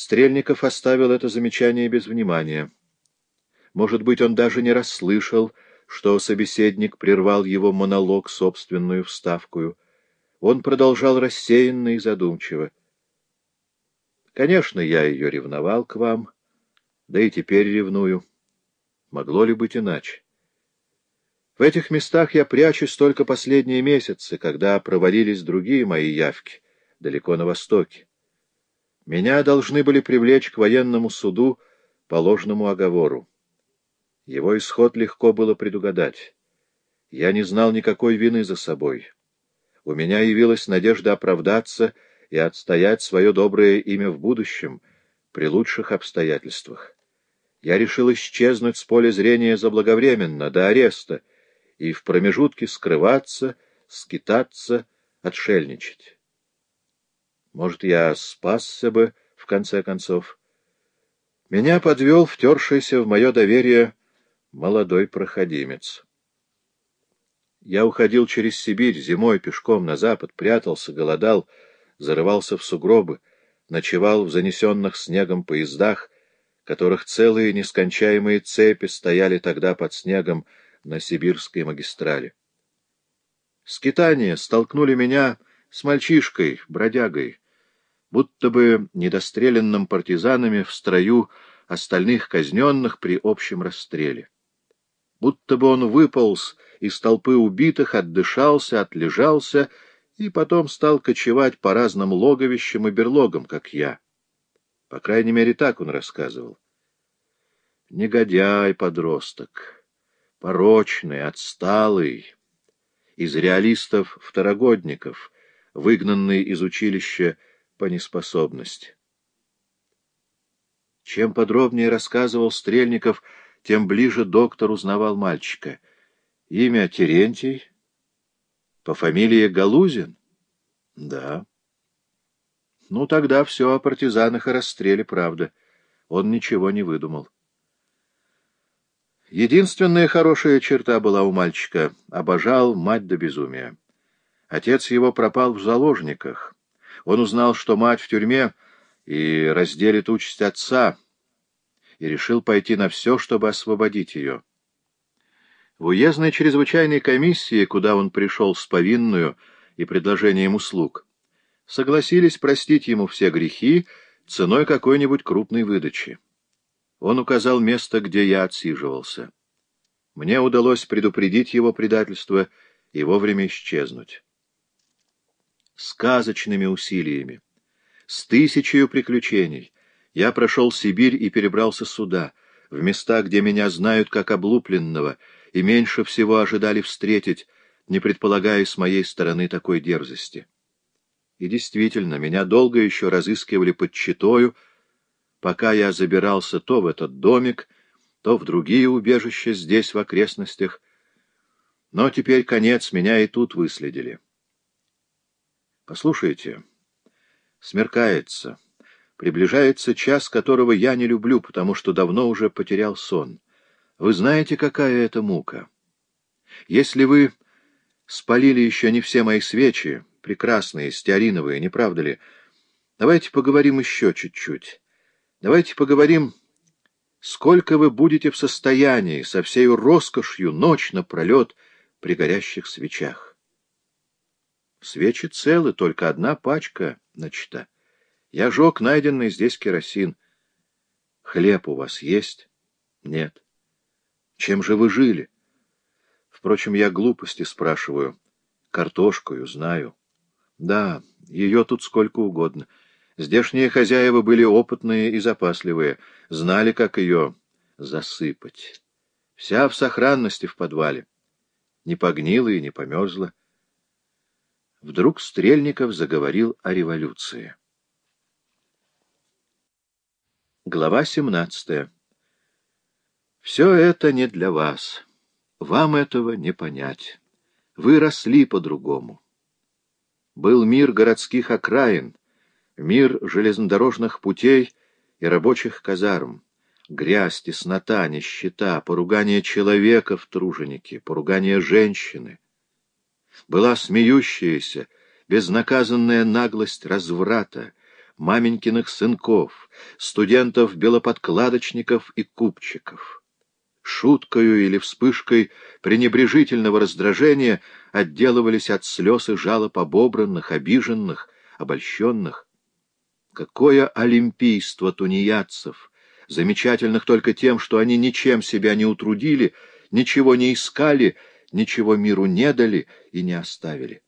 Стрельников оставил это замечание без внимания. Может быть, он даже не расслышал, что собеседник прервал его монолог собственную вставкую. Он продолжал рассеянно и задумчиво. Конечно, я ее ревновал к вам, да и теперь ревную. Могло ли быть иначе? В этих местах я прячусь только последние месяцы, когда провалились другие мои явки, далеко на востоке. Меня должны были привлечь к военному суду по ложному оговору. Его исход легко было предугадать. Я не знал никакой вины за собой. У меня явилась надежда оправдаться и отстоять свое доброе имя в будущем, при лучших обстоятельствах. Я решил исчезнуть с поля зрения заблаговременно, до ареста, и в промежутке скрываться, скитаться, отшельничать. Может, я спасся бы, в конце концов. Меня подвел втершийся в мое доверие молодой проходимец. Я уходил через Сибирь зимой пешком на запад, прятался, голодал, зарывался в сугробы, ночевал в занесенных снегом поездах, которых целые нескончаемые цепи стояли тогда под снегом на сибирской магистрали. Скитания столкнули меня с мальчишкой, бродягой, будто бы недостреленным партизанами в строю остальных казненных при общем расстреле. Будто бы он выполз из толпы убитых, отдышался, отлежался и потом стал кочевать по разным логовищам и берлогам, как я. По крайней мере, так он рассказывал. Негодяй-подросток, порочный, отсталый, из реалистов-второгодников, выгнанный из училища по неспособности. Чем подробнее рассказывал Стрельников, тем ближе доктор узнавал мальчика. Имя Терентий? По фамилии Галузин? Да. Ну, тогда все о партизанах и расстреле, правда. Он ничего не выдумал. Единственная хорошая черта была у мальчика — обожал мать до безумия. Отец его пропал в заложниках — он узнал, что мать в тюрьме и разделит участь отца, и решил пойти на все, чтобы освободить ее. В уездной чрезвычайной комиссии, куда он пришел с повинную и предложением услуг, согласились простить ему все грехи ценой какой-нибудь крупной выдачи. Он указал место, где я отсиживался. Мне удалось предупредить его предательство и вовремя исчезнуть сказочными усилиями. С тысячей приключений я прошел Сибирь и перебрался сюда, в места, где меня знают как облупленного, и меньше всего ожидали встретить, не предполагая с моей стороны такой дерзости. И действительно, меня долго еще разыскивали под Читою, пока я забирался то в этот домик, то в другие убежища здесь, в окрестностях. Но теперь конец, меня и тут выследили. Послушайте, смеркается. Приближается час, которого я не люблю, потому что давно уже потерял сон. Вы знаете, какая это мука? Если вы спалили еще не все мои свечи, прекрасные, стеариновые, не правда ли? Давайте поговорим еще чуть-чуть. Давайте поговорим, сколько вы будете в состоянии со всей роскошью ночь напролет при горящих свечах. Свечи целы, только одна пачка начата. Я жег найденный здесь керосин. Хлеб у вас есть? Нет. Чем же вы жили? Впрочем, я глупости спрашиваю. Картошкою знаю. Да, ее тут сколько угодно. Здешние хозяева были опытные и запасливые, знали, как ее засыпать. Вся в сохранности в подвале. Не погнила и не померзла. Вдруг Стрельников заговорил о революции. Глава 17. Все это не для вас. Вам этого не понять. Вы росли по-другому. Был мир городских окраин, мир железнодорожных путей и рабочих казарм, грязь, теснота, нищета, поругание человека в труженике, поругание женщины — была смеющаяся, безнаказанная наглость разврата, маменькиных сынков, студентов-белоподкладочников и купчиков. Шуткою или вспышкой пренебрежительного раздражения отделывались от слез и жалоб обобранных, обиженных, обольщенных. Какое олимпийство тунеядцев, замечательных только тем, что они ничем себя не утрудили, ничего не искали, ничего миру не дали и не оставили.